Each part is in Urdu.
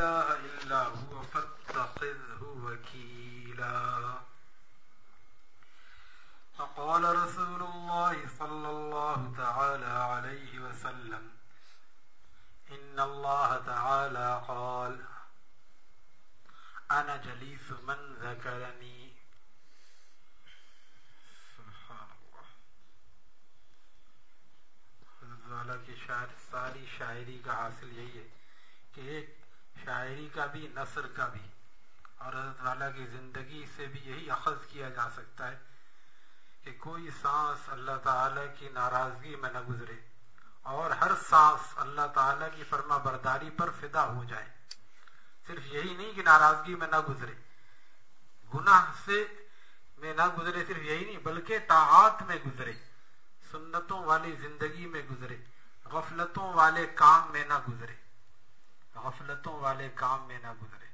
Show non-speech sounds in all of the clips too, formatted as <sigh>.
إله إلا هو فاتخذه وكيلا. فقال رسول الله صلى الله تعالى عليه وسلم إن الله تعالى قال أنا جليس من ذكرني. سبحان الله. شاعری کا حاصل یہی ہے کہ ایک شاعری کا بھی، نثر کا بھی۔ اور حضرت والا کی زندگی سے بھی یہی اخذ کیا جا سکتا ہے کہ کوئی سانس اللہ تعالی کی ناراضگی میں نہ گزرے اور ہر سانس اللہ تعالی کی فرما برداری پر فدا ہو جائے۔ صرف یہی نہیں کہ ناراضگی میں نہ گزرے۔ گناہ سے میں نہ گزرے، صرف یہی نہیں، بلکہ طاعات میں گزرے۔ سنتوں والی زندگی میں گزرے، غفلتوں والے کام میں نہ گزرے۔ غفلتوں والے کام میں نہ گزرے۔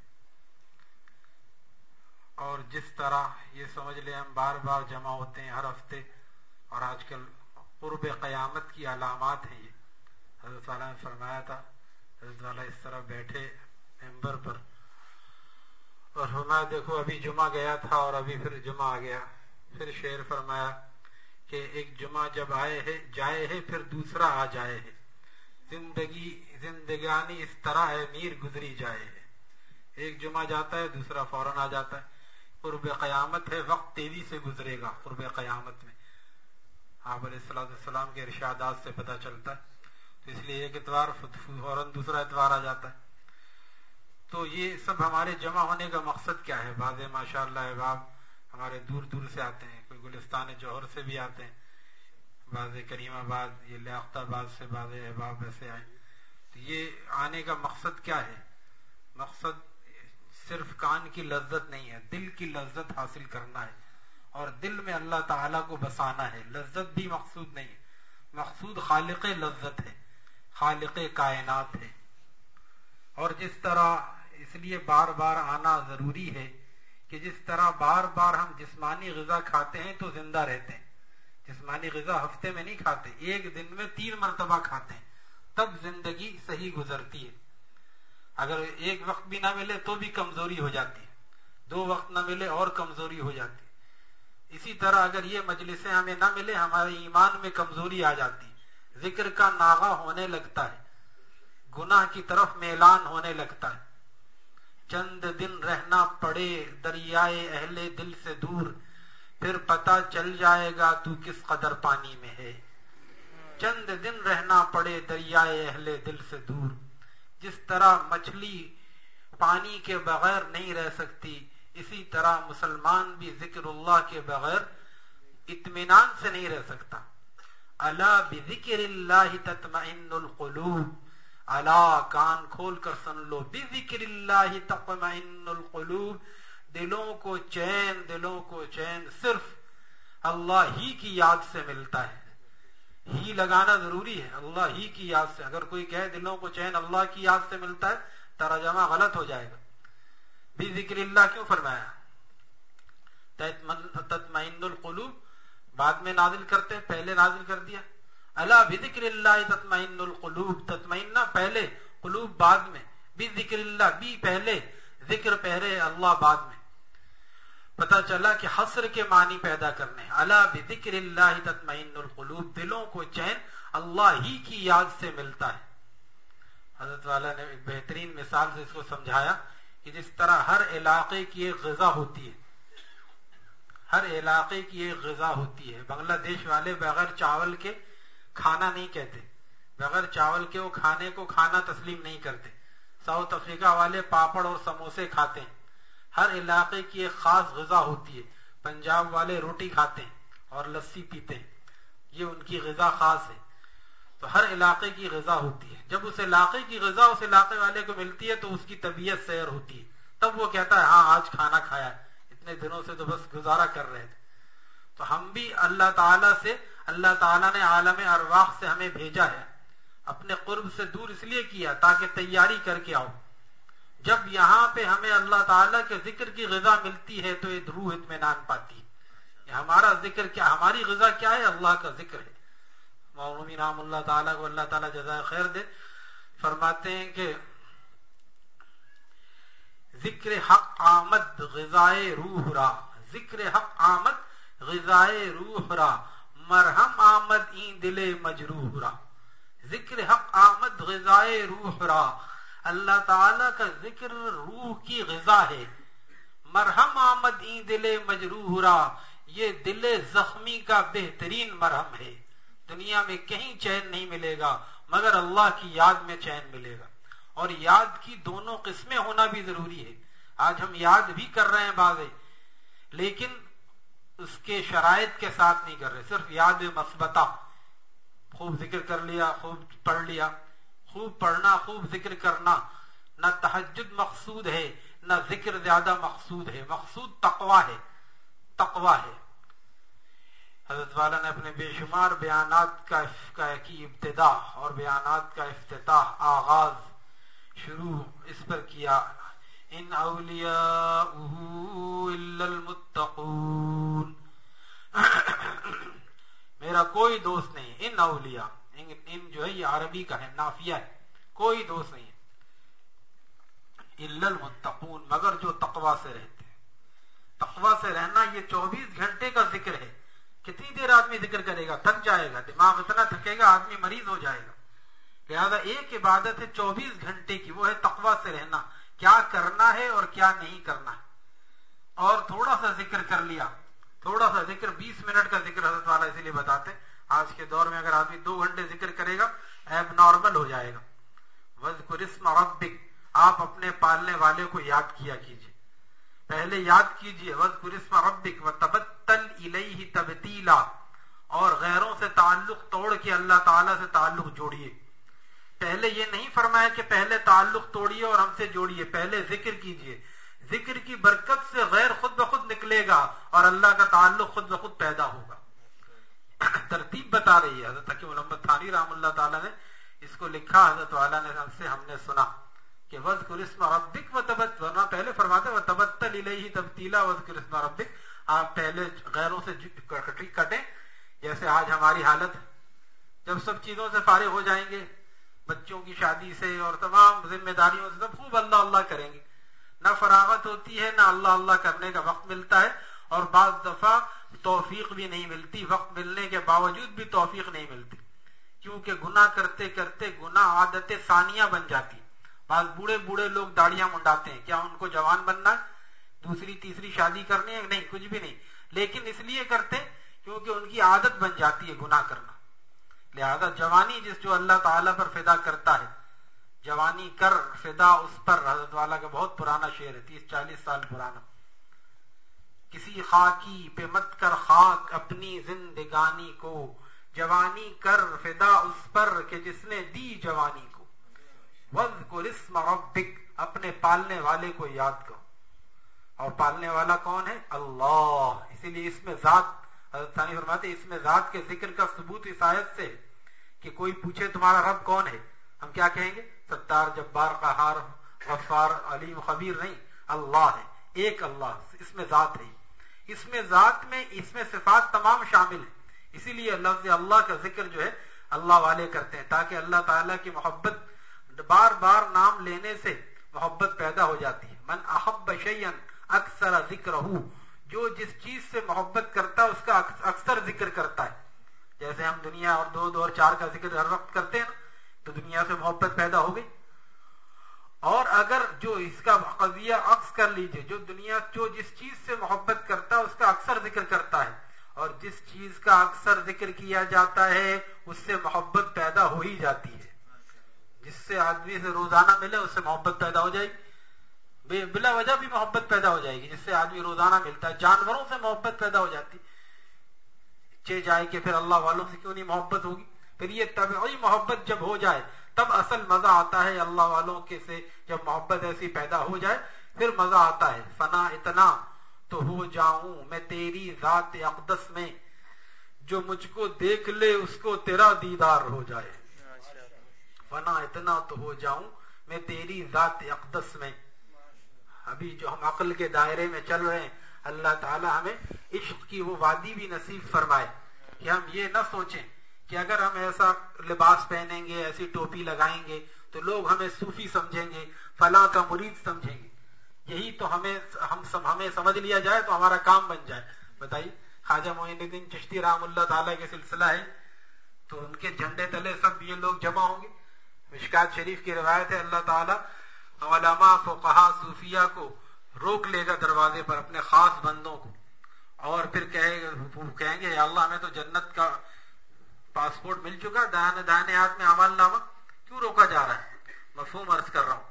اور جس طرح یہ سمجھ لیں ہم بار بار جمع ہوتے ہیں ہر ہفتے، اور آج کل قرب قیامت کی علامات ہیں یہ۔ حضرت والا نے فرمایا تھا، حضرت والا اس طرح بیٹھے ممبر پر اور فرمایا، دیکھو، ابھی جمعہ گیا تھا اور ابھی پھر جمعہ آ گیا۔ پھر شعر فرمایا کہ ایک جمعہ جب آئے ہے، جائے ہے، پھر دوسرا آ جائے ہے۔ زندگی زندگانی اس طرح ہے، میر گزری جائے ایک جمعہ جاتا ہے، دوسرا فوراً آ جاتا ہے۔ قرب قیامت ہے، وقت تیزی سے گزرے گا قرب قیامت میں۔ آپ علیہ السلام کے ارشادات سے پتہ چلتا ہے۔ تو اس لیے ایک اتوار فوراً دوسرا اتوار آ جاتا ہے۔ تو یہ سب ہمارے جمع ہونے کا مقصد کیا ہے؟ بعض ماشاء اللہ احباب ہمارے دور دور سے آتے ہیں، کوئی گلستان جوہر سے بھی آتے ہیں۔ بعض کریم آباد یہ لیاقت آباد سے بعض احباب ایسے آئے۔ تو یہ آنے کا مقصد کیا ہے؟ مقصد صرف کان کی لذت نہیں ہے، دل کی لذت حاصل کرنا ہے۔ اور دل میں اللہ تعالیٰ کو بسانا ہے۔ لذت بھی مقصود نہیں ہے۔ مقصود خالق لذت ہے، خالق کائنات ہے۔ اور جس طرح اس لیے بار بار آنا ضروری ہے کہ جس طرح بار بار ہم جسمانی غذا کھاتے ہیں تو زندہ رہتے ہیں۔ جسمانی غذا ہفتے میں نہیں کھاتے، ایک دن میں تین مرتبہ کھاتے ہیں۔ تب زندگی صحیح گزرتی ہے۔ اگر ایک وقت بھی نہ ملے تو بھی کمزوری ہو جاتی ہے۔ دو وقت نہ ملے اور کمزوری ہو جاتی اسی طرح اگر یہ مجلسیں ہمیں نہ ملے، ہمارے ایمان میں کمزوری آ جاتی ذکر کا ناغا ہونے لگتا ہے۔ گناہ کی طرف میلان ہونے لگتا ہے۔ چند دن رہنا پڑے، دریائے اہل دل سے دور۔ پھر پتا چل جائے گا تو کس قدر پانی میں ہے۔ چند دن رہنا پڑے دریائے اہل دل سے دور۔ جس طرح مچھلی پانی کے بغیر نہیں رہ سکتی، اسی طرح مسلمان بھی ذکر اللہ کے بغیر اطمینان سے نہیں رہ سکتا۔ اللہ بذکر اللہ تطمئن القلوب۔ اللہ کان کھول کر سن لو، بذکر اللہ تطمئن القلوب۔ دلوں کو چین، دلوں کو چین صرف اللہ ہی کی یاد سے ملتا ہے۔ ہی لگانا ضروری ہے۔ اللہ ہی کی یاد سے اگر کوئی کہے دلوں کو چین اللہ کی یاد سے ملتا ہے، ترجمہ غلط ہو جائے گا۔ بھی ذکر اللہ کیوں فرمایا؟ تطمئن القلوب۔ بعد میں نازل کرتے پہلے نازل کر دیا۔ اللہ بھی ذکر اللہ تطمئن القلوب۔ تطمئن پہلے، قلوب بعد میں۔ بھی ذکر اللہ بھی پہلے، ذکر پہلے، اللہ بعد میں۔ پتا چلا کہ حسر کے معنی پیدا کرنے اللہ بذکر اللہ تطمئن القلوب، دلوں کو چین اللہ ہی کی یاد سے ملتا ہے۔ حضرت والا نے ایک بہترین مثال سے اس کو سمجھایا کہ جس طرح ہر علاقے کی ایک غذا ہوتی ہے۔ ہر علاقے کی ایک غذا ہوتی ہے۔ بنگلہ دیش والے بغیر چاول کے کھانا نہیں کہتے۔ بغیر چاول کے وہ کھانے کو کھانا تسلیم نہیں کرتے۔ ساؤتھ افریقہ والے پاپڑ اور سموسے کھاتے ہیں۔ ہر علاقے کی ایک خاص غذا ہوتی ہے۔ پنجاب والے روٹی کھاتے ہیں اور لسی پیتے ہیں۔ یہ ان کی غذا خاص ہے۔ تو ہر علاقے کی غذا ہوتی ہے۔ جب اس علاقے کی غذا اس علاقے والے کو ملتی ہے تو اس کی طبیعت سیر ہوتی ہے۔ تب وہ کہتا ہے ہاں آج کھانا کھایا اتنے دنوں سے تو بس گزارا کر رہے تھے۔ تو ہم بھی اللہ تعالی سے، اللہ تعالیٰ نے عالم ارواح سے ہمیں بھیجا ہے۔ اپنے قرب سے دور اس لیے کیا تاکہ تیاری کر کے آؤ۔ جب یہاں پہ ہمیں اللہ تعالیٰ کے ذکر کی غذا ملتی ہے تو یہ روح اطمینان پاتی ہے۔ ہمارا ذکر کیا، ہماری غذا کیا ہے؟ اللہ کا ذکر ہے۔ مولوی رام اللہ تعالیٰ کو اللہ تعالیٰ جزائے خیر دے۔ فرماتے ہیں کہ ذکر حق آمد غذائے روح را۔ ذکر حق آمد غذائے روح را۔ مرہم آمد این دل مجروح را۔ ذکر حق آمد غذائے روح را۔ اللہ تعالی کا ذکر روح کی غذا ہے۔ مرہم آمد این دل مجروح را یہ دل زخمی کا بہترین مرہم ہے۔ دنیا میں کہیں چین نہیں ملے گا، مگر اللہ کی یاد میں چین ملے گا۔ اور یاد کی دونوں قسمیں ہونا بھی ضروری ہے۔ آج ہم یاد بھی کر رہے ہیں بازے لیکن اس کے شرائط کے ساتھ نہیں کر رہے، صرف یاد مثبتہ خوب ذکر کر لیا، خوب پڑھ لیا۔ خوب پڑھنا، خوب ذکر کرنا، نہ تحجد مقصود ہے، نہ ذکر زیادہ مقصود ہے۔ مقصود تقوا ہے تقوا ہے۔ حضرت والا نے اپنے بے شمار بیانات کا کی ابتدا اور بیانات کا افتتاح آغاز شروع اس پر کیا۔ ان اولیاء المتقون۔ <coughs> میرا کوئی دوست نہیں، ان اولیاء۔ یعنی ان جو ہے یہ عربی کا ہے، نافیہ ہے، کوئی دوست نہیں المتقون، مگر جو تقوا سے رہتے تقوا سے رہنا یہ چوبیس گھنٹے کا ذکر ہے۔ کتنی دیر آدمی ذکر کرے گا؟ تھک جائے گا، دماغ اتنا تھکے گا، آدمی مریض ہو جائے گا۔ لہذا ایک عبادت ہے چوبیس گھنٹے کی، وہ ہے تقوا سے رہنا۔ کیا کرنا ہے اور کیا نہیں کرنا ہے۔ اور تھوڑا سا ذکر کر لیا۔ تھوڑا سا ذکر، بیس منٹ کا ذکر حضرت والا اسی لیے بتاتے آج کے دور میں اگر آدمی دو گھنٹے ذکر کرے گا، ایب نارمل ہو جائے گا۔ ربک۔ آپ اپنے پالنے والے کو یاد کیا کیجیے پہلے یاد کیجیے ربک و تبتل الیہ تبتیلا اور غیروں سے تعلق توڑ کے اللہ تعالی سے تعلق جوڑیے۔ پہلے یہ نہیں فرمایا کہ پہلے تعلق توڑیے اور ہم سے جوڑیے۔ پہلے ذکر کیجیے ذکر کی برکت سے غیر خود بخود نکلے گا اور اللہ کا تعلق خود بخود پیدا ہوگا۔ ترتیب بتا رہی ہے حضرت حکیم محمد تھانی رحم اللہ تعالیٰ نے اس کو لکھا، حضرت والا نے ہم سے ہم نے سنا کہ وز کرسم ربک و تبت ورنہ پہلے فرماتے و تبتل الیہ تبتیلا وز کرسم ربک۔ آپ پہلے غیروں سے جی- کٹیں، جیسے آج ہماری حالت، جب سب چیزوں سے فارغ ہو جائیں گے، بچوں کی شادی سے اور تمام ذمہ داریوں سے سب خوب اللہ اللہ کریں گے۔ نہ فراغت ہوتی ہے، نہ اللہ اللہ کرنے کا وقت ملتا ہے۔ اور بعض دفعہ توفیق بھی نہیں ملتی، وقت ملنے کے باوجود بھی توفیق نہیں ملتی۔ کیونکہ گنا کرتے کرتے گنا عادت ثانیہ بن جاتی۔ بعض بوڑھے بوڑھے لوگ داڑیاں منڈاتے ہیں۔ کیا ان کو جوان بننا دوسری، تیسری شادی کرنی ہے؟ نہیں، کچھ بھی نہیں۔ لیکن اس لیے کرتے کیونکہ ان کی عادت بن جاتی ہے گنا کرنا۔ لہذا جوانی جس جو اللہ تعالیٰ پر فدا کرتا ہے، جوانی کر، فدا اس پر، حضرت والا کا بہت پرانا شعر ہے، تیس چالیس سال پرانا۔ کسی خاکی پہ مت کر خاک اپنی زندگانی کو۔ جوانی کر فدا اس پر کہ جس نے دی جوانی کو۔ وز کو رسم ربک، اپنے پالنے والے کو یاد کرو۔ اور پالنے والا کون ہے؟ اللہ۔ اسی لیے اس میں ذات، حضرت ثانی فرماتے اس میں ذات کے ذکر کا ثبوت اس آیت سے کہ کوئی پوچھے تمہارا رب کون ہے؟ ہم کیا کہیں گے؟ ستار جبار قہار، غفار، علیم، خبیر نہیں، اللہ ہے۔ ایک اللہ، اس میں ذات ہے۔ اس میں ذات میں، اس میں صفات تمام شامل ہیں۔ اسی لیے لفظ اللہ کا ذکر جو ہے، اللہ والے کرتے ہیں، تاکہ اللہ تعالیٰ کی محبت بار بار نام لینے سے محبت پیدا ہو جاتی ہے۔ من احب شیئن اکثر ذکر جو جس چیز سے محبت کرتا ہے، اس کا اکثر ذکر کرتا ہے۔ جیسے ہم دنیا اور دو دو اور چار کا ذکر ہر وقت کرتے ہیں نا، تو دنیا سے محبت پیدا ہو گئی۔ اور اگر جو اس کا قضیہ عکس کر لیجیے، جو دنیا جو جس چیز سے محبت کرتا ہے، اس کا اکثر ذکر کرتا ہے۔ اور جس چیز کا اکثر ذکر کیا جاتا ہے، اس سے محبت پیدا ہو ہی جاتی ہے۔ جس سے آدمی سے روزانہ ملے، اس سے محبت پیدا ہو جائے گی۔ بلا وجہ بھی محبت پیدا ہو جائے گی۔ جس سے آدمی روزانہ ملتا ہے، جانوروں سے محبت پیدا ہو جاتی چے جائے کہ پھر اللہ والوں سے کیوں نہیں محبت ہوگی؟ پھر یہ طبعی محبت جب ہو جائے تب اصل مزہ آتا ہے اللہ والوں کے سے جب محبت ایسی پیدا ہو جائے، پھر مزہ آتا ہے۔ فنا اتنا تو ہو جاؤں میں تیری ذات اقدس میں، جو مجھ کو دیکھ لے اس کو تیرا دیدار ہو جائے۔ فنا اتنا تو ہو جاؤں میں تیری ذات اقدس میں۔ ابھی جو ہم عقل کے دائرے میں چل رہے ہیں، اللہ تعالی ہمیں عشق کی وہ وادی بھی نصیب فرمائے کہ ہم یہ نہ سوچیں۔ کہ اگر ہم ایسا لباس پہنیں گے، ایسی ٹوپی لگائیں گے، تو لوگ ہمیں صوفی سمجھیں گے، فلاں کا مرید سمجھیں گے۔ یہی تو ہمیں، ہم ہمیں سمجھ لیا جائے تو ہمارا کام بن جائے۔ بتائیے، خواجہ معین الدین چشتی رام اللہ تعالیٰ کے سلسلہ ہے، تو ان کے جھنڈے تلے سب یہ لوگ جمع ہوں گے۔ مشکات شریف کی روایت ہے، اللہ تعالیٰ علماء فقہا صوفیہ کو روک لے گا دروازے پر اپنے خاص بندوں کو۔ اور پھر کہیں گے اللہ ہمیں تو جنت کا پاسپورٹ مل چکا، دانے دانے ہاتھ میں عمل نامہ، کیوں روکا جا رہا ہے؟ مفہوم عرض کر رہا ہوں۔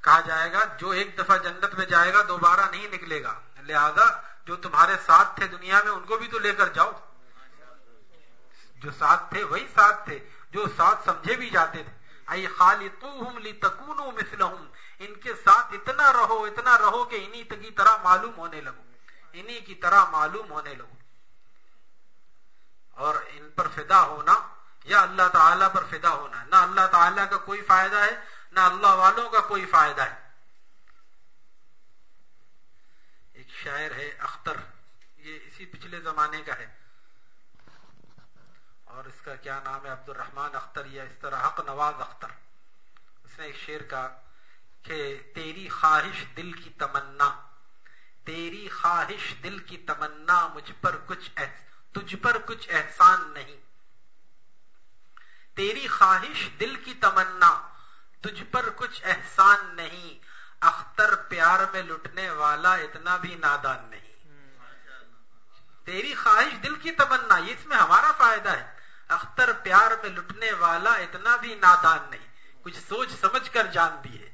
کہا جائے گا، جو ایک دفعہ جنت میں جائے گا، دوبارہ نہیں نکلے گا۔ لہذا، جو تمہارے ساتھ تھے دنیا میں، ان کو بھی تو لے کر جاؤ۔ جو ساتھ تھے، وہی ساتھ تھے۔ جو ساتھ سمجھے بھی جاتے تھے۔ ائی خالی تکون ان کے ساتھ اتنا رہو اتنا رہو کہ انہی کی طرح معلوم ہونے لگو۔ انہی کی طرح معلوم ہونے لگو۔ اور ان پر فدا ہونا، یا اللہ تعالیٰ پر فدا ہونا نہ اللہ تعالیٰ کا کوئی فائدہ ہے، نہ اللہ والوں کا کوئی فائدہ ہے۔ ایک شاعر ہے، اختر۔ یہ اسی پچھلے زمانے کا ہے۔ اور اس کا کیا نام ہے؟ عبد الرحمان اختر، یا اس طرح حق نواز اختر۔ اس نے ایک شعر کا کہ تیری خواہش دل کی تمنا، تیری خواہش دل کی تمنا، مجھ پر کچھ تجھ پر کچھ احسان نہیں۔ تیری خواہش دل کی تمنا، تجھ پر کچھ احسان نہیں۔ اختر پیار میں لٹنے والا اتنا بھی نادان نہیں۔ تیری خواہش دل کی تمنا، یہ اس میں ہمارا فائدہ ہے۔ اختر پیار میں لٹنے والا اتنا بھی نادان نہیں۔ کچھ سوچ سمجھ کر جان دیے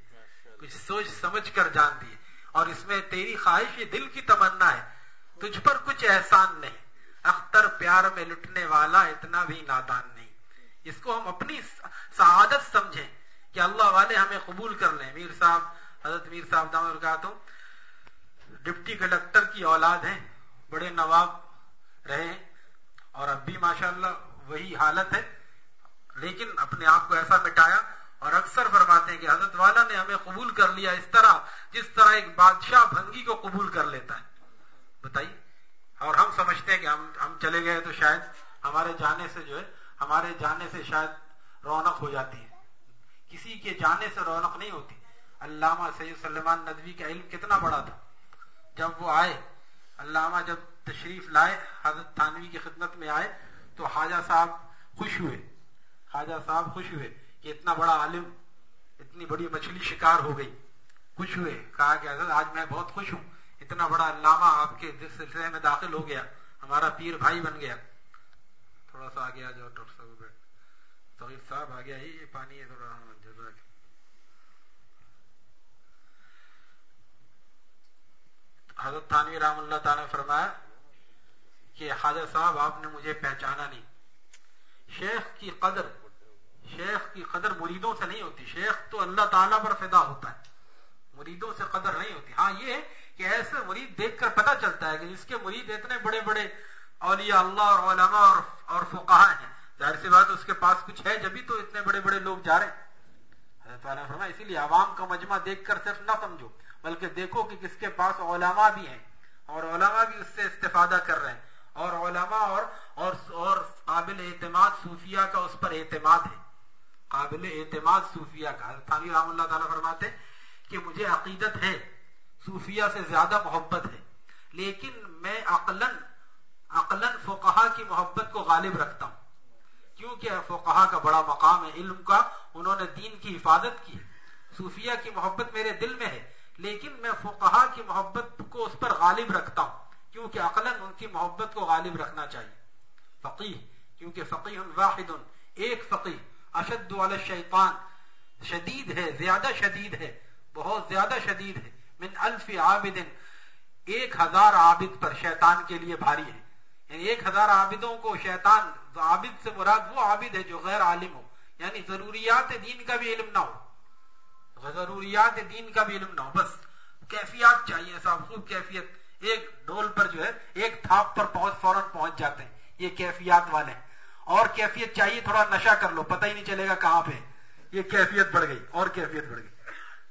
کچھ سوچ سمجھ کر جان دیے اور اس میں تیری خواہش یہ دل کی تمنا ہے۔ تجھ پر کچھ احسان نہیں۔ اختر پیار میں لٹنے والا اتنا بھی نادان نہیں۔ اس کو ہم اپنی سعادت سمجھیں کہ اللہ والے ہمیں قبول کر لیں۔ میر صاحب، حضرت میر صاحب دام ہوں ڈپٹی کلکٹر کی اولاد ہیں، بڑے نواب رہے اور اب بھی ماشاءاللہ وہی حالت ہے۔ لیکن اپنے آپ کو ایسا مٹایا اور اکثر فرماتے ہیں کہ حضرت والا نے ہمیں قبول کر لیا اس طرح، جس طرح ایک بادشاہ بھنگی کو قبول کر لیتا ہے۔ بتائیے۔ اور ہم سمجھتے ہیں کہ ہم ہم چلے گئے تو شاید ہمارے جانے سے جو ہے، ہمارے جانے سے شاید رونق ہو جاتی ہے۔ کسی کے جانے سے رونق نہیں ہوتی۔ علامہ سید سلمان ندوی کا علم کتنا بڑا تھا۔ جب وہ آئے، علامہ جب تشریف لائے، حضرت تھانوی کی خدمت میں آئے، تو خواجہ صاحب خوش ہوئے۔ خواجہ صاحب خوش ہوئے کہ اتنا بڑا عالم، اتنی بڑی مچھلی شکار ہو گئی۔ خوش ہوئے، کہا کہ حضرت، آج میں بہت خوش ہوں۔ اتنا بڑا علامہ آپ کے سلسلے میں داخل ہو گیا، ہمارا پیر بھائی بن گیا۔ تھوڑا سا آگے آ جاؤ، ڈاکٹر صاحب بیٹھ صاحب آ گیا ہی پانی ہے تھوڑا۔ ہاں، جزاک۔ حضرت تھانوی رحم اللہ تعالیٰ نے فرمایا کہ خواجہ صاحب، آپ نے مجھے پہچانا نہیں۔ شیخ کی قدر، شیخ کی قدر مریدوں سے نہیں ہوتی۔ شیخ تو اللہ تعالیٰ پر فدا ہوتا ہے۔ مریدوں سے قدر نہیں ہوتی۔ ہاں یہ ہے کہ ایسے مرید دیکھ کر پتا چلتا ہے کہ جس کے مرید اتنے بڑے بڑے اولیاء اللہ اور علماء اور, اور فقہ ہیں۔ ظاہر سی بات اس کے پاس کچھ ہے جبھی تو اتنے بڑے بڑے لوگ جا رہے ہیں۔ حضرت فرما اسی لیے عوام کا مجمع دیکھ کر صرف نہ سمجھو بلکہ دیکھو کہ کس کے پاس علماء بھی ہیں اور علماء بھی اس سے استفادہ کر رہے ہیں۔ اور علماء اور اور, اور قابل اعتماد صوفیہ کا اس پر اعتماد ہے۔ قابل اعتماد صوفیہ کا۔ ثانی رحم اللہ تعالیٰ فرماتے کہ مجھے عقیدت ہے صوفیہ سے زیادہ محبت ہے۔ لیکن میں عقلن عقلن فقہا کی محبت کو غالب رکھتا ہوں۔ کیونکہ فقہا کا بڑا مقام ہے، علم کا، انہوں نے دین کی حفاظت کی۔ صوفیہ کی محبت میرے دل میں ہے، لیکن میں فقہا کی محبت کو اس پر غالب رکھتا ہوں۔ کیونکہ عقل ان کی محبت کو غالب رکھنا چاہیے۔ فقی کیونکہ فقی واحد، ایک فقی اشد والا شدید ہے، زیادہ شدید ہے، بہت زیادہ شدید ہے۔ من الف عابد، ایک ہزار عابد پر شیطان کے لیے بھاری ہے۔ یعنی ایک ہزار عابدوں کو شیطان عابد سے مراد وہ عابد ہے جو غیر عالم ہو۔ یعنی ضروریات دین کا بھی علم نہ ہو۔ ضروریات دین کا بھی علم نہ ہو۔ بس کیفیات چاہیے صاحب خوب کیفیت۔ ایک ڈول پر جو ہے، ایک تھاپ پر پہنچ، فوراً پہنچ جاتے ہیں۔ یہ کیفیات والے اور کیفیت چاہیے، تھوڑا نشا کر لو۔ پتہ ہی نہیں چلے گا کہاں پہ۔ یہ کیفیت بڑھ گئی۔ اور کیفیت بڑھ گئی۔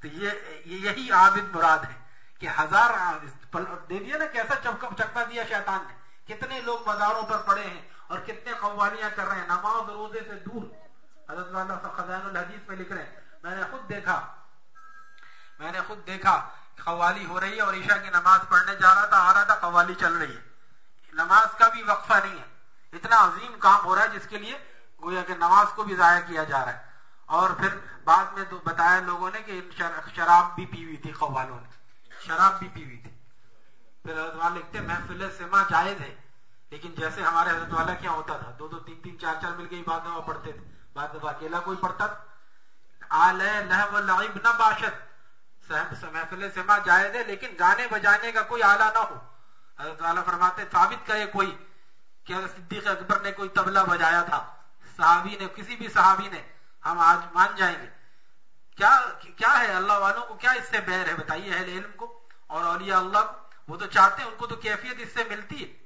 تو یہ یہی عابد مراد ہے کہ ہزار دے دیا نا کیسا چکا دیا شیطان نے، کتنے لوگ مزاروں پر پڑے ہیں اور کتنے قوالیاں کر رہے ہیں، نماز روزے سے دور۔ حضرت والا خزان الحدیث میں لکھ رہے ہیں، میں نے خود دیکھا، میں نے خود دیکھا قوالی ہو رہی ہے اور عشاء کی نماز پڑھنے جا رہا تھا، آ رہا تھا، قوالی چل رہی ہے۔ نماز کا بھی وقفہ نہیں ہے، اتنا عظیم کام ہو رہا ہے جس کے لیے گویا کہ نماز کو بھی ضائع کیا جا رہا ہے۔ اور پھر بعد میں بتایا لوگوں نے کہ شراب بھی پی ہوئی تھی قوالوں نے۔ شراب بھی پی ہوئی تھی۔ پھر حضرت والا لکھتے محفل سما جائز ہے، لیکن جیسے ہمارے حضرت والا کیا ہوتا تھا، دو دو تین تین چار چار مل کے بعد دفعہ پڑھتے تھے۔ بعد دفعہ اکیلا کوئی پڑھتا تھا۔ نہ باشد۔ محفل سما جائز ہے، لیکن گانے بجانے کا کوئی آلہ نہ ہو۔ حضرت والا فرماتے ثابت کرے کوئی کہ صدیق اکبر نے کوئی تبلا بجایا تھا۔ صحابی نے، کسی بھی صحابی نے ہم آج مان جائیں گے۔ کیا کیا ہے اللہ والوں کو کیا اس سے بیر ہے؟ بتائیے اہل علم کو اور اولیاء اللہ کو۔ وہ تو چاہتے ہیں ان کو تو کیفیت اس سے ملتی ہے۔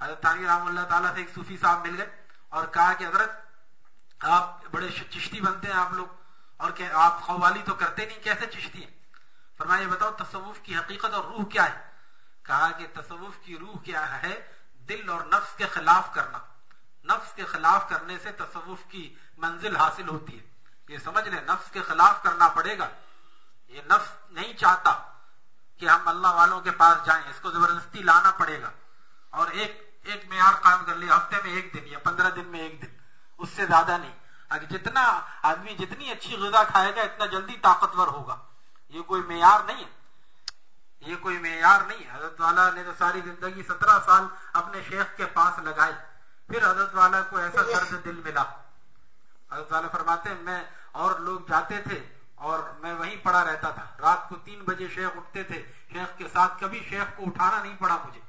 حضرت تانی رحم اللہ تعالیٰ سے ایک صوفی صاحب مل گئے اور کہا کہ حضرت، آپ بڑے چشتی بنتے ہیں آپ لوگ اور کہ آپ قوالی تو کرتے نہیں، کیسے چشتی ہیں؟ فرمایا یہ بتاؤ تصوف کی حقیقت اور روح کیا ہے؟ کہا کہ تصوف کی روح کیا ہے؟ دل اور نفس کے خلاف کرنا۔ نفس کے خلاف کرنے سے تصوف کی منزل حاصل ہوتی ہے۔ یہ سمجھ لیں، نفس کے خلاف کرنا پڑے گا۔ یہ نفس نہیں چاہتا کہ ہم اللہ والوں کے پاس جائیں، اس کو زبردستی لانا پڑے گا۔ اور ایک ایک معیار قائم کر لیا ہفتے میں ایک دن یا پندرہ دن میں ایک دن، اس سے زیادہ نہیں۔ اگر جتنا آدمی، جتنی اچھی غذا کھائے گا، اتنا جلدی طاقتور ہوگا۔ یہ کوئی معیار نہیں ہے۔ یہ کوئی معیار نہیں حضرت والا نے تو ساری زندگی سترہ سال اپنے شیخ کے پاس لگائی پھر حضرت والا کو ایسا درد دل ملا۔ حضرت والا فرماتے ہیں، میں اور لوگ جاتے تھے اور میں وہیں پڑا رہتا تھا۔ رات کو تین بجے شیخ اٹھتے تھے۔ شیخ کے ساتھ کبھی شیخ کو اٹھانا نہیں پڑا مجھے۔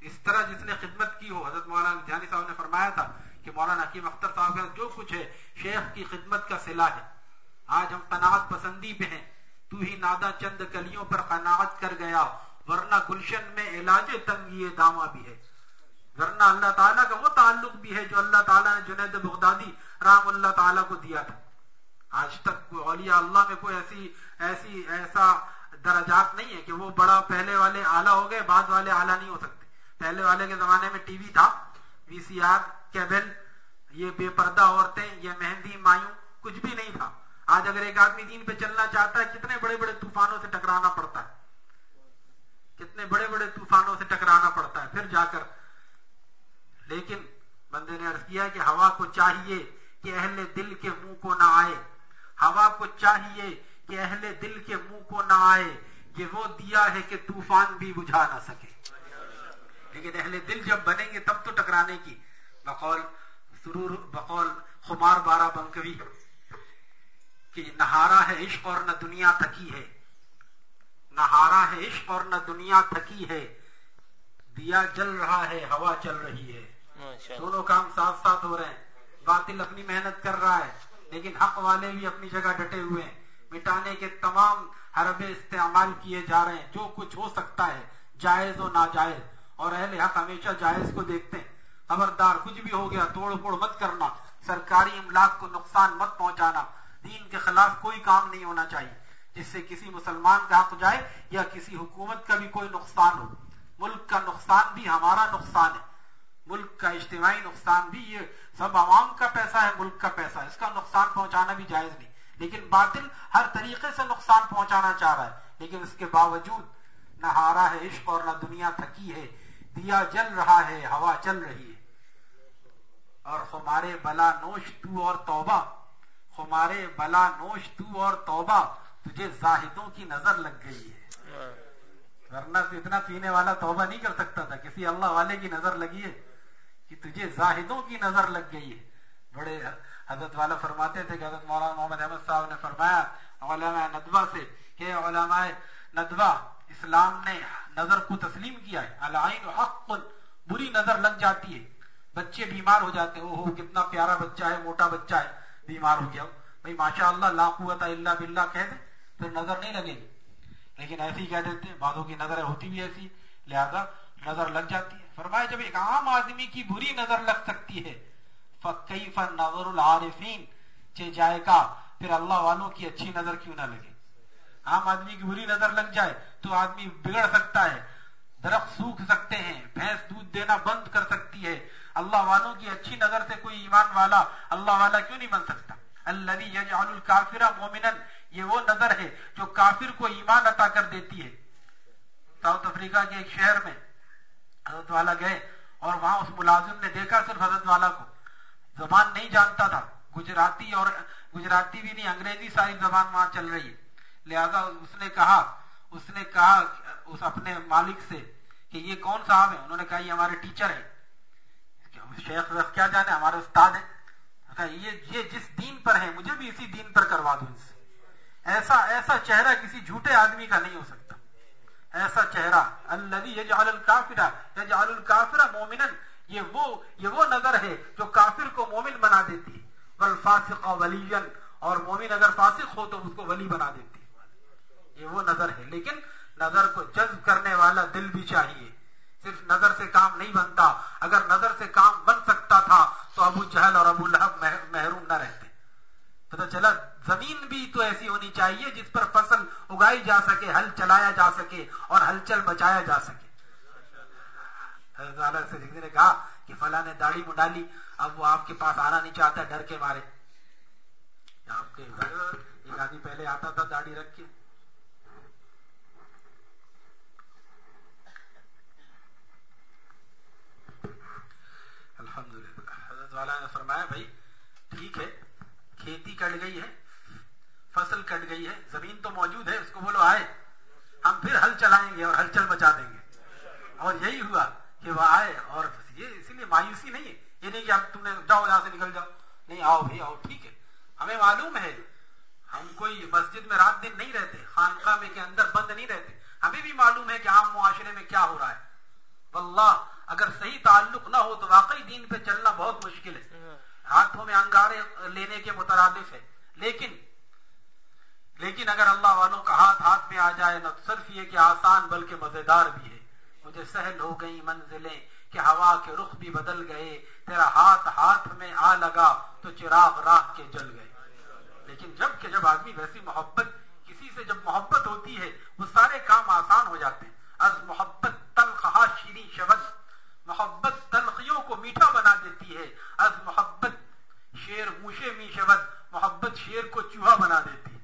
اس طرح جس نے خدمت کی ہو، حضرت مولانا جانی صاحب نے فرمایا تھا کہ مولانا حکیم اختر صاحب کا جو کچھ ہے، شیخ کی خدمت کا سلا ہے۔ آج ہم قناعت پسندی پہ ہیں۔ تو ہی نادا چند کلیوں پر قناعت کر گیا، ورنہ گلشن میں علاج تنگی داما بھی ہے۔ ورنہ اللہ تعالیٰ کا وہ تعلق بھی ہے جو اللہ تعالیٰ نے جنید بغدادی رام اللہ تعالیٰ کو دیا تھا۔ آج تک کوئی اولیاء اللہ میں کوئی ایسی ایسی ایسا درجات نہیں ہے کہ وہ بڑا پہلے والے اعلیٰ ہو گئے، بعد والے اعلیٰ نہیں ہو سکتے۔ پہلے والے کے زمانے میں ٹی وی تھا، وی سی آر، کیبل، یہ بے پردہ عورتیں، یہ مہندی مایوں، کچھ بھی نہیں تھا۔ آج اگر ایک آدمی دین پہ چلنا چاہتا ہے، کتنے بڑے بڑے طوفانوں سے ٹکرانا پڑتا ہے۔ کتنے بڑے بڑے طوفانوں سے ٹکرانا پڑتا ہے۔ پھر جا کر لیکن بندے نے عرض کیا کہ ہوا کو چاہیے کہ اہل دل کے منہ کو نہ آئے۔ ہوا کو چاہیے کہ اہل دل کے منہ کو نہ آئے کہ وہ دیا ہے کہ طوفان بھی بجھا نہ سکے۔ لیکن اہل دل جب بنیں گے تب تو ٹکرانے کی۔ بقول سرور، بقول خمار بارہ بنکوی کہ نہارا ہے عشق اور نہ دنیا تھکی ہے۔ نہارا ہے عشق اور نہ دنیا تھکی ہے۔ دیا جل رہا ہے، ہوا چل رہی ہے۔ دونوں کام ساتھ ساتھ ہو رہے ہیں۔ باطل اپنی محنت کر رہا ہے، لیکن حق والے بھی اپنی جگہ ڈٹے ہوئے ہیں۔ مٹانے کے تمام حربے استعمال کیے جا رہے ہیں۔ جو کچھ ہو سکتا ہے، جائز و ناجائز۔ اور اہل حق ہمیشہ جائز کو دیکھتے ہیں۔ خبردار، کچھ بھی ہو گیا، توڑ پھوڑ مت کرنا۔ سرکاری املاک کو نقصان مت پہنچانا۔ دین کے خلاف کوئی کام نہیں ہونا چاہیے، جس سے کسی مسلمان کا حق جائے یا کسی حکومت کا بھی کوئی نقصان ہو۔ ملک کا نقصان بھی ہمارا نقصان ہے۔ ملک کا اجتماعی نقصان بھی یہ سب عوام کا پیسہ ہے ملک کا پیسہ اس کا نقصان پہنچانا بھی جائز نہیں۔ لیکن باطل ہر طریقے سے نقصان پہنچانا چاہ رہا ہے۔ لیکن اس کے باوجود نہ ہارا ہے عشق اور نہ دنیا تھکی ہے۔ دیا جل رہا ہے ہوا چل رہی ہے۔ اور ہمارے بلا نوش تو اور توبہ۔ ہمارے بلا نوش تو اور توبہ۔ تجھے زاہدوں کی نظر لگ گئی ہے۔ ورنہ تو اتنا پینے والا توبہ نہیں کر سکتا تھا۔ کسی اللہ والے کی نظر لگی ہے۔ کہ تجھے زاہدوں کی نظر لگ گئی ہے۔ بڑے حضرت والا فرماتے تھے کہ حضرت مولانا محمد احمد صاحب نے فرمایا علماء ندوہ سے کہ علماء ندوہ اسلام نے نظر کو تسلیم کیا ہے۔ العین حق، بری نظر لگ جاتی ہے۔ بچے بیمار ہو جاتے ہیں۔ وہ کتنا پیارا بچہ ہے، موٹا بچہ ہے، بیمار ہو گیا۔ بھائی ماشاء اللہ لا قوت الا باللہ، کہہ دے پھر نظر نہیں لگے گی۔ لیکن ایسی ہی کہہ دیتے ہیں، بعضوں کی نظریں ہوتی بھی ایسی، لہذا نظر لگ جاتی ہے۔ فرمایا، جب ایک عام آدمی کی بری نظر لگ سکتی ہے، فَكَيْفَ النَّظَرُ الْعَارِفِينَ؟ چے جائے گا، پھر اللہ والوں کی اچھی نظر کیوں نہ لگے؟ عام آدمی کی بری نظر لگ جائے تو آدمی بگڑ سکتا ہے، درخت سوکھ سکتے ہیں، بھینس دودھ دینا بند کر سکتی ہے۔ اللہ والوں کی اچھی نظر سے کوئی ایمان والا اللہ والا کیوں نہیں بن سکتا؟ الذي يجعل الكافر مؤمنا، یہ وہ نظر ہے جو کافر کو ایمان عطا کر دیتی ہے۔ ساؤتھ افریقہ کے ایک شہر میں حضرت والا گئے اور وہاں اس ملازم نے دیکھا صرف حضرت والا کو۔ زبان نہیں جانتا تھا۔ گجراتی اور گجراتی بھی نہیں، انگریزی ساری زبان وہاں چل رہی ہے۔ لہذا اس نے کہا، اس نے کہا اس اپنے مالک سے کہ یہ کون صاحب ہے انہوں نے کہا، یہ ہمارے ٹیچر ہیں۔ شیخ کیا جانے، ہمارے استاد ہیں۔ یہ یہ جس دین پر ہے مجھے بھی اسی دین پر کروا دو ان سے۔ ایسا ایسا چہرہ کسی جھوٹے آدمی کا نہیں ہو سکتا۔ ایسا چہرہ اللہ یجعل الکافرہ یجعل الکافرہ مومنا، یہ وہ یہ وہ نظر ہے جو کافر کو مومن بنا دیتی والفاسق ولیا، اور مومن اگر فاسق ہو تو اس کو ولی بنا دیتی یہ وہ نظر ہے۔ لیکن نظر کو جذب کرنے والا دل بھی چاہیے۔ صرف نظر سے کام نہیں بنتا۔ اگر نظر سے کام بن سکتا تھا تو ابو جہل اور ابو لہب محروم نہ رہتے۔ پتا چلا زمین بھی تو ایسی ہونی چاہیے جس پر فصل اگائی جا سکے، ہل چلایا جا سکے اور ہلچل بچایا جا سکے۔ نے کہا کہ فلاں نے داڑھی منڈالی اب وہ آپ کے پاس آنا نہیں چاہتا، ڈر کے مارے۔ آپ کے ایک آدمی پہلے آتا تھا، داڑھی رکھ کے۔ حضرت والا نے فرمایا، بھائی، ٹھیک ہے، کھیتی کٹ گئی ہے۔ فصل کٹ گئی ہے، زمین تو موجود ہے، اس کو بولو آئے۔ ہم پھر ہل چلائیں گے اور ہلچل بچا دیں گے۔ اور یہی ہوا کہ وہ آئے اور یہ اسی لیے مایوسی نہیں ہے۔ یہ نہیں کہ اب تم نے جاؤ، یہاں سے نکل جاؤ۔ نہیں، آؤ بھائی آؤ، ٹھیک ہے۔ ہمیں معلوم ہے، ہم کوئی مسجد میں رات دن نہیں رہتے، خانقاہ میں کے اندر بند نہیں رہتے۔ ہمیں بھی معلوم ہے کہ عام معاشرے میں کیا ہو رہا ہے۔ واللہ، اگر صحیح تعلق نہ ہو تو واقعی دین پہ چلنا بہت مشکل ہے۔ ہاتھوں میں انگارے لینے کے مترادف ہے۔ لیکن لیکن اگر اللہ والوں کا ہاتھ ہاتھ میں آ جائے نہ صرف یہ کہ آسان بلکہ مزیدار بھی ہے۔ مجھے سہل ہو گئی منزلیں کہ ہوا کے رخ بھی بدل گئے، تیرا ہاتھ ہاتھ میں آ لگا تو چراغ راہ کے جل گئے۔ لیکن جبکہ جب آدمی ویسی محبت، کسی سے جب محبت ہوتی ہے، وہ سارے کام آسان ہو جاتے ہیں۔ از محبت تلخہ شیریں شبد محبت تلخیوں کو میٹھا بنا دیتی ہے۔ از محبت شیر موشے می شبد محبت شیر کو چوہا بنا دیتی ہے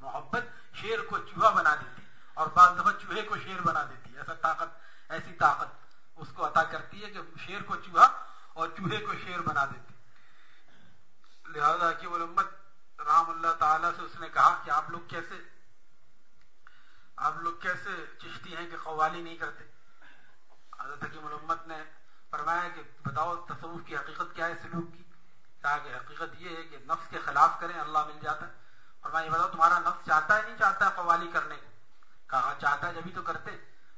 محبت شیر کو چوہا بنا دیتی اور بعض دفعہ چوہے کو شیر بنا دیتی ایسا طاقت، ایسی طاقت اس کو عطا کرتی ہے کہ شیر کو چوہا اور چوہے کو شیر بنا دیتی لہذا کہ وہ رحم اللہ تعالی سے اس نے کہا کہ آپ لوگ کیسے، آپ لوگ کیسے چشتی ہیں کہ قوالی نہیں کرتے؟ حضرت حکیم الامت نے فرمایا کہ بتاؤ تصوف کی حقیقت کیا ہے سلوک کی؟ کہا کہ حقیقت یہ ہے کہ نفس کے خلاف کریں، اللہ مل جاتا ہے۔ فرمایا یہ بتاؤ تمہارا نفس چاہتا ہے، نہیں چاہتا ہے قوالی کرنے کو؟ کہا چاہتا ہے جبھی تو کرتے۔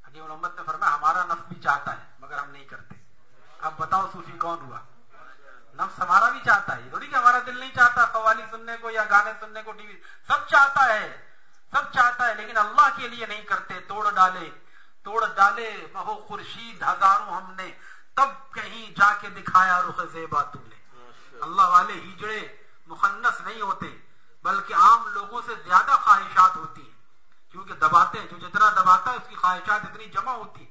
حکیم الامت نے فرمایا ہمارا نفس بھی چاہتا ہے مگر ہم نہیں کرتے۔ اب بتاؤ صوفی کون ہوا؟ نفس ہمارا بھی چاہتا ہے۔ تھوڑی کہ ہمارا دل نہیں چاہتا قوالی سننے کو یا گانے سننے کو ٹی وی۔ سب چاہتا ہے سب چاہتا ہے لیکن اللہ کے لیے نہیں کرتے۔ توڑ ڈالے توڑ ڈالے۔ مہو خورشید ہزاروں ہم نے۔ تب کہیں جا کے دکھایا رخ زیبا تم نے۔ اللہ والے ہجڑے مخنس نہیں ہوتے بلکہ عام لوگوں سے زیادہ خواہشات ہوتی ہیں۔ کیونکہ دباتے ہیں، جو جتنا دباتا ہے، اس کی خواہشات اتنی جمع ہوتی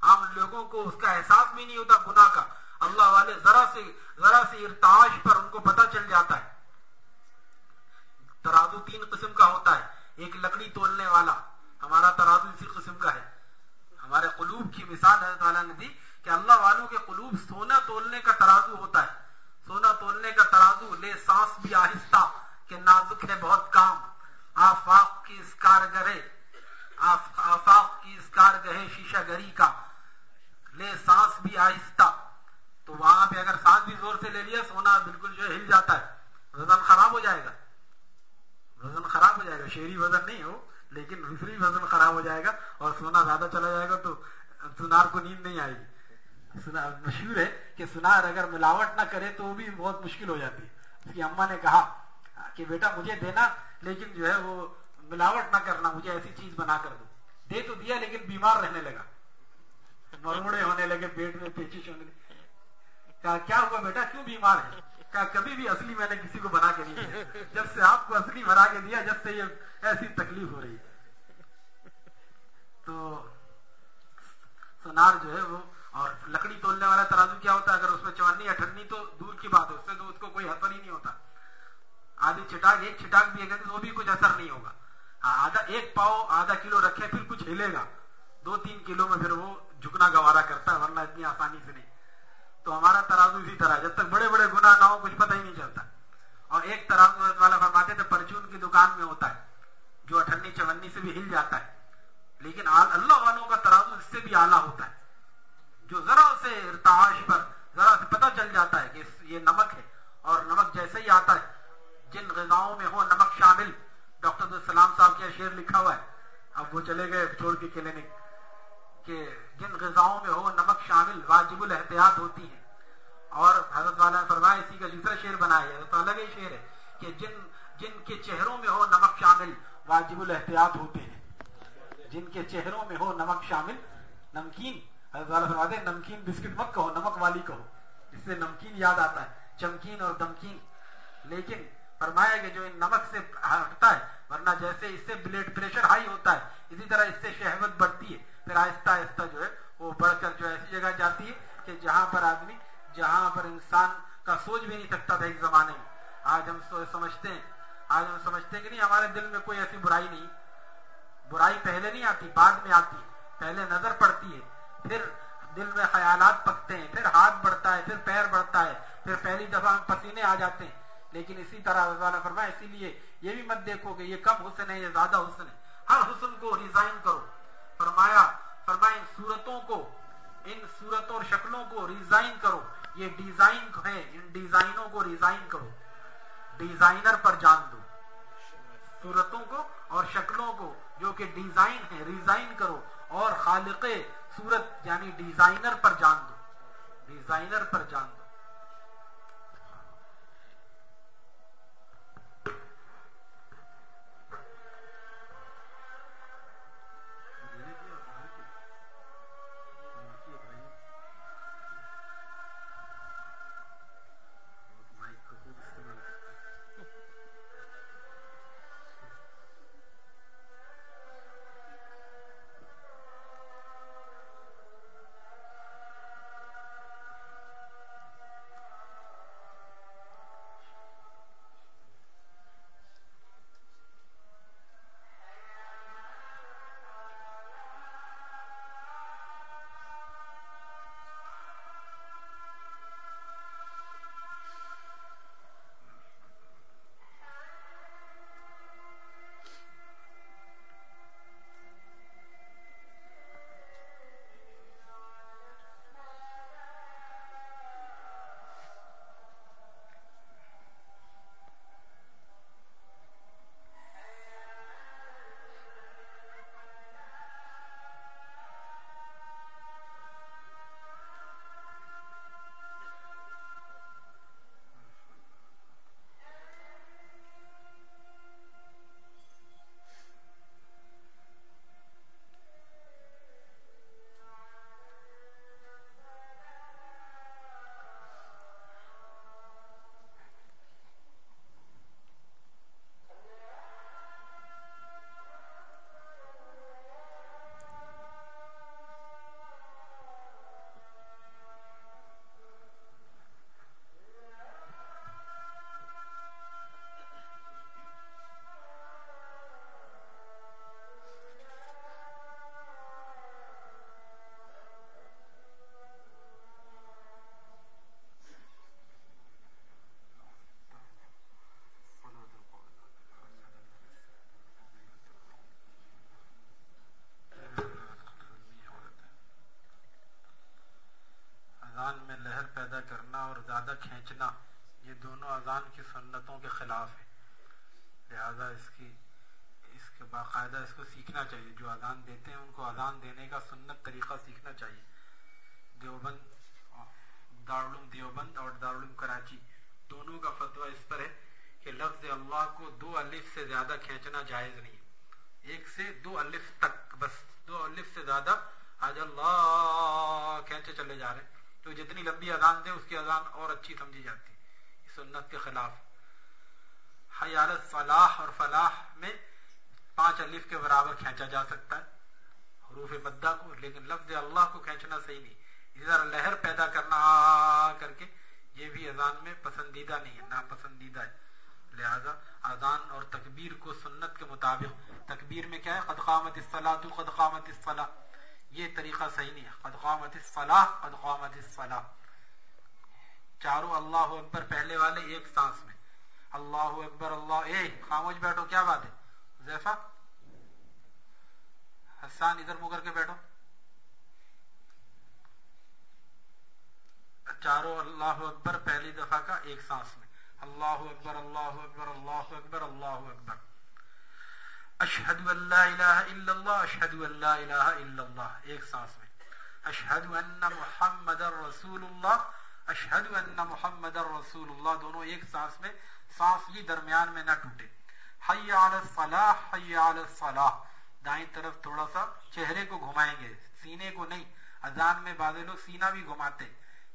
عام لوگوں کو اس کا احساس بھی نہیں ہوتا گناہ کا۔ اللہ والے ذرا سے ذرا سے ارتاش پر ان کو پتہ چل جاتا ہے۔ ترازو تین قسم کا ہوتا ہے۔ ایک لکڑی تولنے والا، ہمارا ترازو اسی قسم کا ہے۔ ہمارے قلوب کی مثال حضرت تعالیٰ نے دی کہ اللہ والوں کے قلوب سونا تولنے کا ترازو ہوتا ہے۔ سونا تولنے کا ترازو، لے سانس بھی آہستہ، کہ نازک ہے بہت کام۔ آفاق کی اس کارگرے آفاق کی اس کارگرے شیشہ گری کا لے سانس بھی آہستہ۔ تو وہاں پہ اگر سانس بھی زور سے لے لیا، سونا بالکل جو ہل جاتا ہے۔ وزن خراب ہو جائے گا۔ وزن خراب ہو جائے گا۔ شیری وزن نہیں ہو، لیکن دوسری وزن خراب ہو جائے گا اور سونا زیادہ چلا جائے گا تو سنار کو نیند نہیں آئے گی۔ مشہور ہے کہ سنار اگر ملاوٹ نہ کرے تو بھی بہت مشکل ہو جاتی ہے۔ اس کی اما نے کہا کہ بیٹا مجھے دینا لیکن جو ہے وہ ملاوٹ نہ کرنا، مجھے ایسی چیز بنا کر دو۔ دے تو دیا، لیکن بیمار رہنے لگا۔ مرموڑے ہونے لگے، پیٹ میں پیچیش ہونے لگے کہا، کیا ہوا بیٹا؟ کیوں بیمار ہے؟ کہا، کبھی بھی اصلی میں نے کسی کو بنا کے نہیں دیا۔ جب سے آپ کو اصلی بنا کے دیا، جب سے یہ ایسی تکلیف ہو رہی ہے۔ تو سونار جو ہے وہ، اور لکڑی تولنے والا ترازو کیا ہوتا ہے؟ اگر اس میں چوانی اٹھنی تو دور کی بات ہے، اس سے تو اس کو کوئی حتر ہی نہیں ہوتا۔ آدھی چھٹاک ایک چھٹاک بھی ہے تو کچھ اثر نہیں ہوگا۔ ہاں، آدھا ایک پاؤ، آدھا کلو رکھے، پھر کچھ ہلے گا۔ دو تین کلو میں پھر وہ جھکنا گوارا کرتا ہے، ورنہ اتنی آسانی سے نہیں۔ تو ہمارا ترازو اسی طرح جب تک بڑے بڑے گنا نہ ہو کچھ پتہ ہی نہیں چلتا۔ اور ایک ترازو والا فرماتے تھے پرچون کی دکان میں ہوتا ہے، جو اٹھنی چونی سے بھی ہل جاتا ہے۔ لیکن اللہ والوں کا ترازو اس سے بھی اعلیٰ ہوتا ہے۔ جو ذرا سے ارتعاش پر، ذرا سے پتہ چل جاتا ہے کہ یہ نمک ہے۔ اور نمک جیسے ہی آتا ہے، جن غذاؤں میں ہو نمک ڈاکٹر السلام صاحب کیا شعر لکھا ہوا ہے۔ اب وہ چلے گئے چھوڑ کے کلینک کہ جن غذاؤں میں ہو نمک شامل واجب الاحتیاط ہوتی ہے اور حضرت والا نے فرمایا، اسی کا دوسرا شعر بنایا ہے۔ حضرت الگ ہی شعر ہے کہ جن جن کے چہروں میں ہو نمک شامل واجب الاحتیاط ہوتے ہیں۔ جن کے چہروں میں ہو نمک شامل، نمکین، حضرت والا فرماتے ہیں، نمکین بسکٹ مت کہو، نمک والی کہو اس سے نمکین یاد آتا ہے، چمکین اور دمکین۔ لیکن فرمایا کہ جو ان نمک سے ہٹتا ہے، ورنہ جیسے اس سے بلڈ پریشر ہائی ہوتا ہے، اسی طرح اس سے شہوت بڑھتی ہے۔ پھر آہستہ آہستہ جو ہے، وہ بڑھ کر جو ایسی جگہ جاتی ہے کہ جہاں پر آدمی، جہاں پر انسان کا سوچ بھی نہیں سکتا تھا ایک زمانے میں۔ آج ہم سمجھتے ہیں۔ آج ہم سمجھتے ہیں کہ نہیں، ہمارے دل میں کوئی ایسی برائی نہیں۔ برائی پہلے نہیں آتی، بعد میں آتی۔ پہلے نظر پڑتی ہے۔ پھر دل میں خیالات پکتے ہیں۔ پھر ہاتھ بڑھتا ہے، پھر پیر بڑھتا ہے۔ پھر پہلی دفعہ پسینے آ جاتے ہیں۔ لیکن اسی طرح رضوانہ فرمایا، اسی لیے یہ بھی مت دیکھو کہ یہ کم حسن ہے، یہ زیادہ حسن ہے۔ ہر حسن کو ریزائن کرو۔ فرمایا فرمایا ان صورتوں کو، ان صورتوں اور شکلوں کو ریزائن کرو۔ یہ ڈیزائن ہے، ان ڈیزائنوں کو ریزائن کرو۔ ڈیزائنر پر جان دو۔ صورتوں کو اور شکلوں کو جو کہ ڈیزائن ہے ریزائن کرو۔ اور خالق صورت یعنی ڈیزائنر پر جان دو۔ ڈیزائنر پر جان دو۔ سے جائز نہیں ایک سے دو الف تک، بس۔ دو الف سے زیادہ آج اللہ کھینچے چلے جا رہے ہیں۔ تو جتنی لمبی اذان دے اس کی اذان اور اچھی سمجھی جاتی سنت کے خلاف۔ حیالت فلاح اور فلاح میں پانچ الف کے برابر کھینچا جا سکتا ہے، حروف مدہ کو، لیکن لفظ اللہ کو کھینچنا صحیح نہیں۔ اسی طرح لہر پیدا کرنا کر کے یہ بھی اذان میں پسندیدہ نہیں ہے، ناپسندیدہ ہے۔ لہذا اذان اور تکبیر کو سنت کے مطابق۔ تکبیر میں کیا ہے؟ قد قامت الصلاۃ قد قامت الصلاۃ یہ طریقہ صحیح نہیں ہے۔ قد قامت الصلاۃ قد قامت الصلاۃ چاروں اللہ اکبر پہلے والے ایک سانس میں۔ اللہ اکبر، اللہ، اے، خاموش بیٹھو، کیا بات ہے؟ زیفا حسان، ادھر منہ کر کے بیٹھو۔ چاروں اللہ اکبر پہلی دفعہ کا ایک سانس میں۔ اللہ اکبر اللہ اکبر اللہ اکبر اللہ اکبر۔ اشہد اللہ الہ الا اللہ، اشہد اللہ الہ الا اللہ۔ ایک سانس میں۔ اشہد ان محمد رسول اللہ اشہد ان محمد رسول اللہ دونوں ایک سانس میں۔ سانس بھی درمیان میں نہ ٹوٹے۔ حی علی الصلاح، حی علی الصلاح۔ دائیں طرف تھوڑا سا چہرے کو گھمائیں گے۔ سینے کو نہیں۔ اذان میں بعض لوگ سینہ بھی گھماتے۔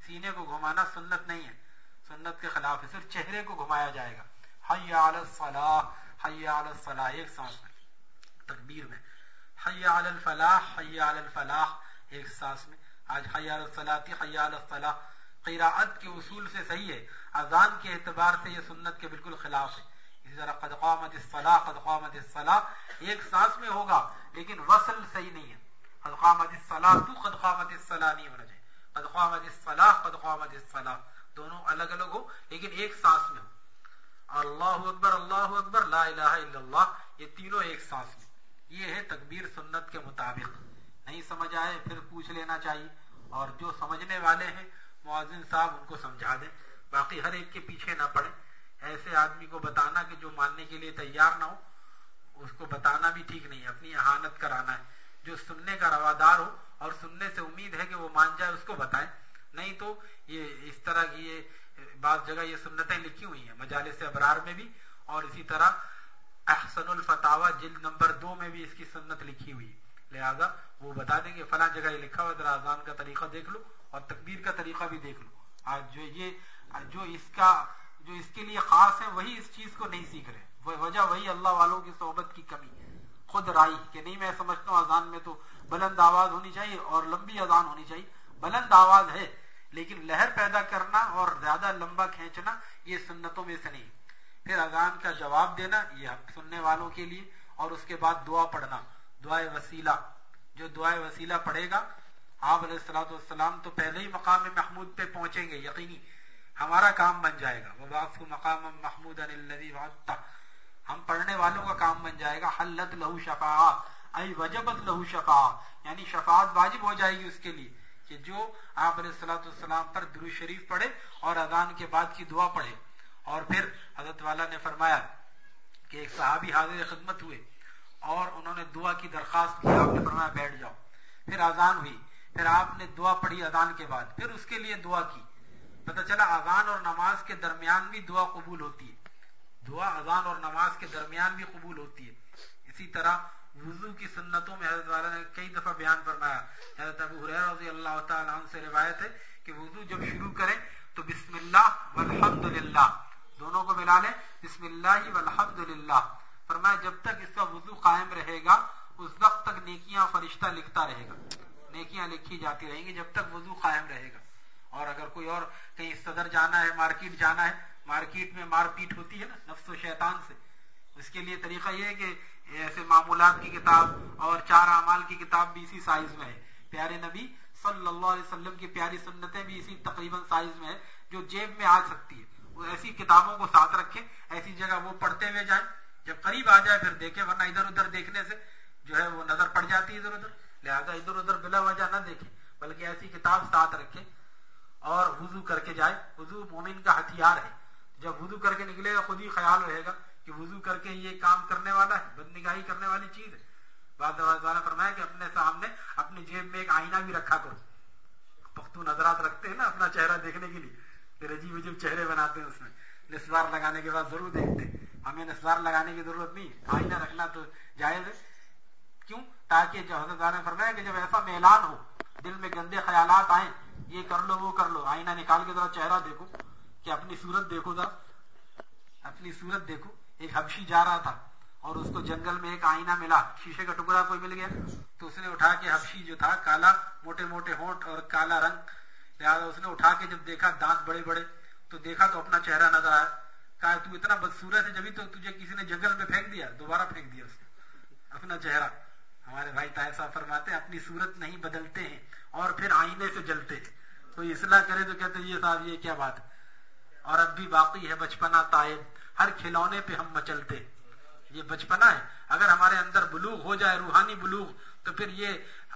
سینے کو گھمانا سنت نہیں ہے۔ سنت کے خلاف ہے، صرف چہرے کو گھمایا جائے گا۔ حی علی الصلاح، حی علی الصلاح، ایک سانس میں، تکبیر میں۔ حی علی الفلاح، حی علی الفلاح، ایک سانس میں۔ آج حی علی الصلاح حی علی الصلاح۔ قراءت کے اصول سے صحیح ہے، اذان کے اعتبار سے یہ سنت کے بالکل خلاف ہے۔ اسی طرح قد قامت الصلاح، قد قامت الصلاح، ایک سانس میں ہوگا، لیکن وصل صحیح نہیں ہے۔ قد قامت الصلاح تو قد قامت الصلاح نہیں ہونا چاہیے۔ قد قامت الصلاح، قد قامت الصلاح۔ دونوں الگ الگ ہو، لیکن ایک سانس میں ہو۔ اللہ اکبر اللہ اکبر، لا الہ الا اللہ، یہ تینوں ایک سانس میں۔ یہ ہے تکبیر سنت کے مطابق۔ نہیں سمجھ آئے پھر پوچھ لینا چاہیے۔ اور جو سمجھنے والے ہیں معذن صاحب، ان کو سمجھا دیں۔ باقی ہر ایک کے پیچھے نہ پڑے ایسے آدمی کو بتانا کہ جو ماننے کے لیے تیار نہ ہو، اس کو بتانا بھی ٹھیک نہیں اپنی احانت کرانا ہے۔ جو سننے کا روادار ہو، اور سننے سے امید ہے کہ وہ مان جائے، اس کو بتائیں۔ نہیں تو یہ اس طرح کی یہ بعض جگہ یہ سنتیں لکھی ہوئی ہیں، مجالس ابرار میں بھی اور اسی طرح احسن الفتاوا جلد نمبر دو میں بھی اس کی سنت لکھی ہوئی لہذا وہ بتا دیں گے فلاں جگہ یہ لکھا ہوا ذرا اذان کا طریقہ دیکھ لو اور تکبیر کا طریقہ بھی دیکھ لو۔ آج جو یہ، جو اس کا، جو اس کے لیے خاص ہے، وہی اس چیز کو نہیں سیکھ رہے۔ وجہ وہی اللہ والوں کی صحبت کی کمی خود رائی کہ نہیں، میں سمجھتا ہوں اذان میں تو بلند آواز ہونی چاہیے اور لمبی اذان ہونی چاہیے۔ بلند آواز ہے۔ لیکن لہر پیدا کرنا اور زیادہ لمبا کھینچنا یہ سنتوں میں سے نہیں۔ پھر اذان کا جواب دینا، یہ سننے والوں کے لیے، اور اس کے بعد دعا پڑھنا دعائے وسیلہ۔ جو دعائے وسیلہ پڑھے گا، آپ علیہ السلاۃ والسلام تو پہلے ہی مقام محمود پہ پہنچیں گے، یقینی۔ ہمارا کام بن جائے گا۔ وہ مقام محمود ہم پڑھنے والوں کا کام بن جائے گا۔ حلت لہو شفا وجبت لہو شفا یعنی شفاعت واجب ہو جائے گی اس کے لیے۔ کہ جو آپ علیہ السلاۃ السلام پر درو شریف پڑھے اور اذان کے بعد کی دعا پڑھے۔ اور پھر حضرت والا نے فرمایا کہ ایک صحابی حاضر خدمت ہوئے اور انہوں نے دعا کی درخواست کی، آپ نے فرمایا بیٹھ جاؤ۔ پھر اذان ہوئی، پھر آپ نے دعا پڑھی اذان کے بعد، پھر اس کے لیے دعا کی۔ پتہ چلا اذان اور نماز کے درمیان بھی دعا قبول ہوتی ہے۔ دعا اذان اور نماز کے درمیان بھی قبول ہوتی ہے۔ اسی طرح وضو کی سنتوں میں حضرت والا نے کئی دفعہ بیان فرمایا۔ حضرت ابو رضی اللہ تعالیٰ عنہ سے روایت ہے کہ وضو جب شروع کریں تو بسم اللہ والحمد للہ دونوں کو ملا لیں، بسم اللہ والحمد للہ فرمایا، جب تک اس کا وضو قائم رہے گا، اس وقت تک نیکیاں فرشتہ لکھتا رہے گا۔ نیکیاں لکھی جاتی رہیں گی جب تک وضو قائم رہے گا۔ اور اگر کوئی اور کہیں صدر جانا ہے، مارکیٹ جانا ہے، مارکیٹ میں مار پیٹ ہوتی ہے نا، نفس و شیطان سے اس کے لیے طریقہ یہ ہے کہ ایسے معمولات کی کتاب اور چار اعمال کی کتاب بھی اسی سائز میں ہے۔ پیارے نبی صلی اللہ علیہ وسلم کی پیاری سنتیں بھی اسی تقریباً سائز میں ہے جو جیب میں آ سکتی ہے۔ وہ ایسی کتابوں کو ساتھ رکھے ایسی جگہ وہ پڑھتے ہوئے جائیں۔ جب قریب آ جائے پھر دیکھے ورنہ ادھر ادھر دیکھنے سے جو ہے وہ نظر پڑ جاتی ہے ادھر ادھر۔ لہٰذا ادھر ادھر بلا وجہ نہ دیکھے بلکہ ایسی کتاب ساتھ رکھے اور وضو کر کے جائے وضو مومن کا ہتھیار ہے۔ جب وضو کر کے نکلے گا، خود ہی خیال رہے گا۔ کہ وضو کر کے یہ کام کرنے والا ہے، بد نگاہی کرنے والی چیز ہے۔ بعد نے فرمایا کہ اپنے سامنے، اپنی جیب میں ایک آئینہ بھی رکھا کرو۔ پختو نظرات رکھتے ہیں نا اپنا چہرہ دیکھنے کے لیے۔ پھر عجیب عجیب چہرے بناتے ہیں اس میں۔ نسوار لگانے کے بعد ضرور دیکھتے ہیں۔ ہمیں نسوار لگانے کی ضرورت نہیں آئینہ رکھنا تو جائز ہے۔ کیوں؟ تاکہ جو حضرت نے فرمایا کہ جب ایسا میلان ہو، دل میں گندے خیالات آئیں، یہ کر لو، وہ کر لو۔ آئینہ نکال کے ذرا چہرہ دیکھو کہ اپنی صورت دیکھو ذرا۔ اپنی صورت دیکھو۔ ایک حبشی جا رہا تھا اور اس کو جنگل میں ایک آئینہ ملا۔ شیشے کا ٹکڑا کوئی مل گیا؟ تو اس نے اٹھا کے حبشی جو تھا، کالا موٹے موٹے ہونٹ اور کالا رنگ، لہٰذا اس نے اٹھا کے جب دیکھا دانت بڑے بڑے، تو دیکھا تو اپنا چہرہ نظر آیا۔ کہا، تو اتنا بدسورت ہے، جبھی تو تجھے کسی نے جنگل میں پھینک دیا، دوبارہ پھینک دیا اس نے۔ اپنا چہرہ۔ ہمارے بھائی طاہر صاحب فرماتے ہیں، اپنی صورت نہیں بدلتے ہیں اور پھر آئینے سے جلتے ہیں۔ کوئی اصلاح کرے تو کہتے یہ صاحب، یہ کیا بات ہے؟ اور اب بھی باقی ہے بچپنا تائب۔ ہر کھلونے پہ ہم مچلتے۔ یہ بچپنا ہے۔ اگر ہمارے اندر بلوغ ہو جائے، روحانی بلوغ، تو پھر یہ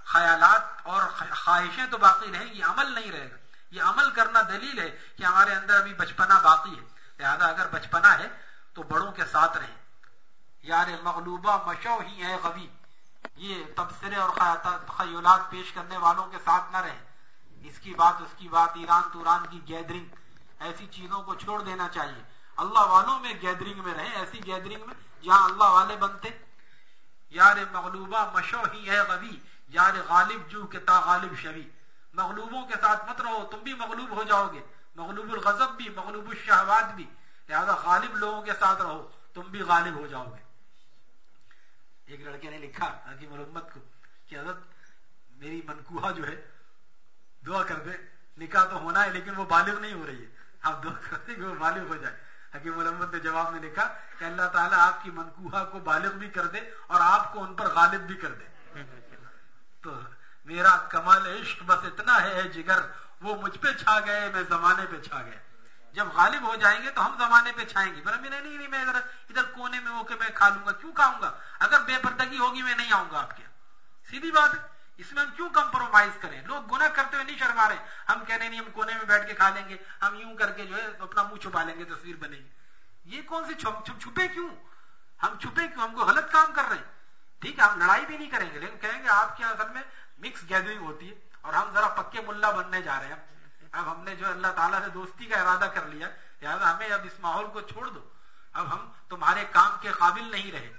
خیالات اور خواہشیں تو باقی رہیں گی، عمل نہیں رہے گا۔ یہ عمل کرنا دلیل ہے کہ ہمارے اندر ابھی بچپنا باقی ہے۔ لہذا اگر بچپنا ہے تو بڑوں کے ساتھ رہیں۔ یار مغلوبہ مشو ہی ہے غبی۔ یہ تبصرے اور خیولات پیش کرنے والوں کے ساتھ نہ رہیں۔ اس کی بات، اس کی بات، ایران توران کی گیدرنگ۔ ایسی چیزوں کو چھوڑ دینا چاہیے۔ اللہ والوں میں گیدرنگ میں رہیں، ایسی گیدرنگ میں جہاں اللہ والے بنتے۔ یار مغلوبہ مشو ہی ہے غبی، یار غالب جو کہ تا غالب شوی۔ مغلوبوں کے ساتھ مت رہو، تم بھی مغلوب ہو جاؤ گے۔ مغلوب الغضب بھی، مغلوب الشہوات بھی۔ لہذا غالب لوگوں کے ساتھ رہو، تم بھی غالب ہو جاؤ گے۔ ایک لڑکے نے لکھا حکیم محمد کو کہ حضرت، میری منکوہا جو ہے، دعا کر دے۔ نکاح تو ہونا ہے لیکن وہ بالغ نہیں ہو رہی ہے۔ آپ دعا کر دیں وہ بالغ ہو جائے۔ حکیم محمد نے جواب میں لکھا کہ اللہ تعالیٰ آپ کی منکوہا کو بالغ بھی کر دے اور آپ کو ان پر غالب بھی کر دے۔ تو میرا کمال عشق بس اتنا ہے جگر وہ مجھ پہ چھا گئے میں زمانے پہ چھا گیا جب غالب ہو جائیں گے تو ہم زمانے پہ چھائیں گے۔ نہیں نہیں, نہیں میں ادھر ادھر کونے میں ہو کے میں کھا لوں گا۔ کیوں کھاؤں گا؟ اگر بے پردگی ہوگی میں نہیں آؤں گا آپ کے۔ سیدھی بات ہے۔ اس میں ہم کیوں کمپرومائز کریں؟ لوگ گناہ کرتے ہوئے نہیں شرما رہے۔ ہم کہہ رہے نہیں، ہم کونے میں بیٹھ کے کھا لیں گے۔ ہم یوں کر کے جو ہے اپنا منہ چھپا لیں گے، تصویر بنے گی یہ کون سی چھپے کیوں؟ ہم چھپے کیوں؟ ہم کو غلط کام کر رہے ہیں۔ ٹھیک ہے، ہم لڑائی بھی نہیں کریں گے، لیکن کہیں گے آپ کے اصل میں مکس گیدرنگ ہوتی ہے اور ہم ذرا پکے ملا بننے جا رہے ہیں۔ اب ہم نے جو اللہ تعالیٰ سے دوستی کا ارادہ کر لیا۔ لہٰذا ہمیں اب اس ماحول کو چھوڑ دو۔ اب ہم تمہارے کام کے قابل نہیں رہے۔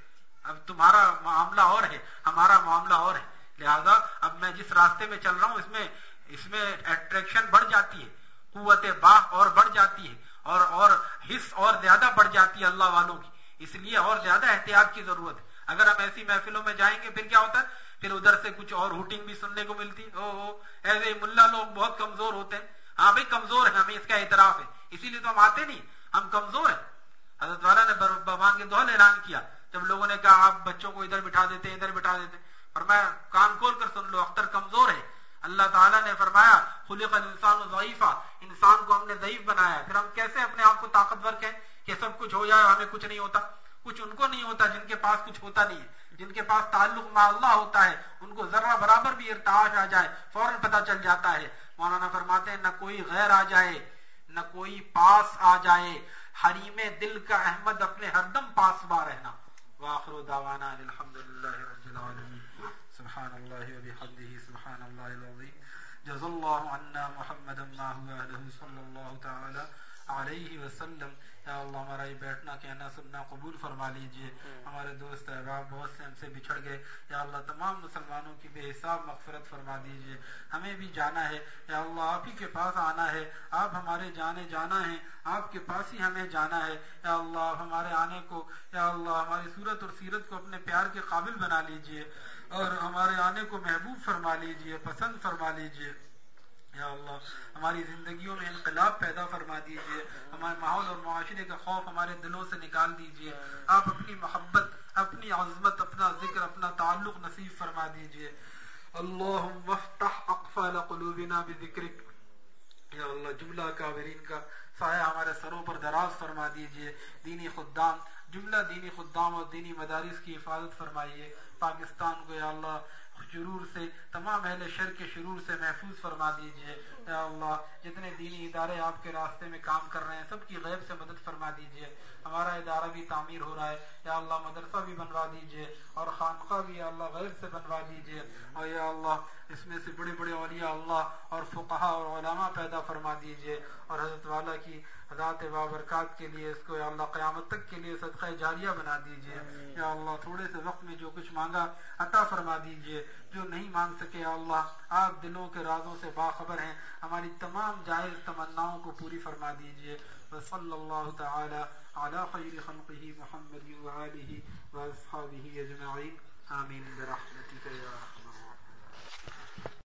اب تمہارا معاملہ اور ہے، ہمارا معاملہ اور ہے۔ لہذا اب میں جس راستے میں چل رہا ہوں، اس میں اس میں اٹریکشن بڑھ جاتی ہے، قوت باہ اور بڑھ جاتی ہے، اور اور حص اور زیادہ بڑھ جاتی ہے اللہ والوں کی۔ اس لیے اور زیادہ احتیاط کی ضرورت ہے۔ اگر ہم ایسی محفلوں میں جائیں گے، پھر کیا ہوتا ہے؟ پھر ادھر سے کچھ اور ہوٹنگ بھی سننے کو ملتی۔ او ایسے ملا لوگ بہت کمزور ہوتے ہیں۔ ہاں بھائی، کمزور ہے ہمیں اس کا اعتراف ہے۔ اسی لیے تو ہم آتے نہیں، ہم کمزور ہیں۔ حضرت والا نے بابان کے دوہل اعلان کیا۔ جب لوگوں نے کہا، آپ بچوں کو ادھر بٹھا دیتے ادھر بٹھا دیتے فرمایا کان کھول کر سن لو، اختر کمزور ہے۔ اللہ تعالیٰ نے فرمایا، خلق الانسان ضعیفہ انسان کو ہم نے ضعیف بنایا پھر ہم کیسے اپنے آپ کو طاقتور کہیں کہ سب کچھ ہو جائے ہمیں کچھ نہیں ہوتا؟ کچھ ان کو نہیں ہوتا جن کے پاس کچھ ہوتا نہیں ہے۔ جن کے پاس تعلق مع اللہ ہوتا ہے، ان کو ذرہ برابر بھی ارتاش آ جائے، فوراً پتہ چل جاتا ہے۔ مولانا فرماتے ہیں، نہ کوئی غیر آ جائے، نہ کوئی پاس آ جائے۔ حریم دل کا احمد اپنے ہر دم پاس با رہنا۔ واخر دعوانا الحمدللہ رب العالمین۔ سبحان اللہ و بحمدہ سبحان اللہ العظیم. جز اللہ عنا محمد ما هو اہلہ صلی اللہ تعالی علیہ وسلم. یا اللہ ہمارا یہ بیٹھنا کہنا سننا قبول فرما لیجیے. ہمارے دوست احباب بہت سے ہم سے بچھڑ گئے. یا اللہ تمام مسلمانوں کی بے حساب مغفرت فرما دیجیے. ہمیں بھی جانا ہے. یا اللہ آپ ہی کے پاس آنا ہے. آپ ہمارے جانے جانا ہے آپ کے پاس ہی ہمیں جانا ہے. یا اللہ ہمارے آنے کو یا اللہ ہماری صورت اور سیرت کو اپنے پیار کے قابل بنا لیجیے. اور ہمارے آنے کو محبوب فرما لیجیے، پسند فرما لیجیے۔ یا اللہ، ہماری زندگیوں میں انقلاب پیدا فرما دیجیے۔ ہمارے ماحول اور معاشرے کا خوف ہمارے دلوں سے نکال دیجیے۔ آپ اپنی محبت، اپنی عظمت، اپنا ذکر، اپنا تعلق نصیب فرما دیجیے۔ اللہم وفتح اقفال قلوبنا بذکرک۔ یا اللہ، جملہ کابرین کا سایہ ہمارے سروں پر دراز فرما دیجیے۔ دینی خدام جملہ دینی خدام اور دینی مدارس کی حفاظت فرمائیے۔ پاکستان کو یا اللہ شرور سے، تمام اہل شر کے شرور سے محفوظ فرما دیجیے۔ یا اللہ جتنے دینی ادارے آپ کے راستے میں کام کر رہے ہیں سب کی غیب سے مدد فرما دیجیے۔ ہمارا ادارہ بھی تعمیر ہو رہا ہے۔ یا اللہ مدرسہ بھی بنوا دیجیے۔ اور خانقاہ بھی یا اللہ غیر سے بنوا دیجیے۔ اور یا اللہ اس میں سے بڑے بڑے اولیاء اللہ اور فقہا اور علماء پیدا فرما دیجیے۔ اور حضرت والا کی ذات بابرکات کے لیے اس کو یا اللہ قیامت تک کے لیے صدقہ جاریہ بنا دیجیے۔ یا اللہ تھوڑے سے وقت میں جو کچھ مانگا عطا فرما دیجیے۔ جو نہیں مانگ سکے یا اللہ آپ دلوں کے رازوں سے باخبر ہیں۔ ہماری تمام جائز تمناؤں کو پوری فرما دیجیے۔ وصلی اللہ تعالی علی خیر خلقہ محمد وآلہ واصحابہ اجمعین۔ آمین برحمتک یا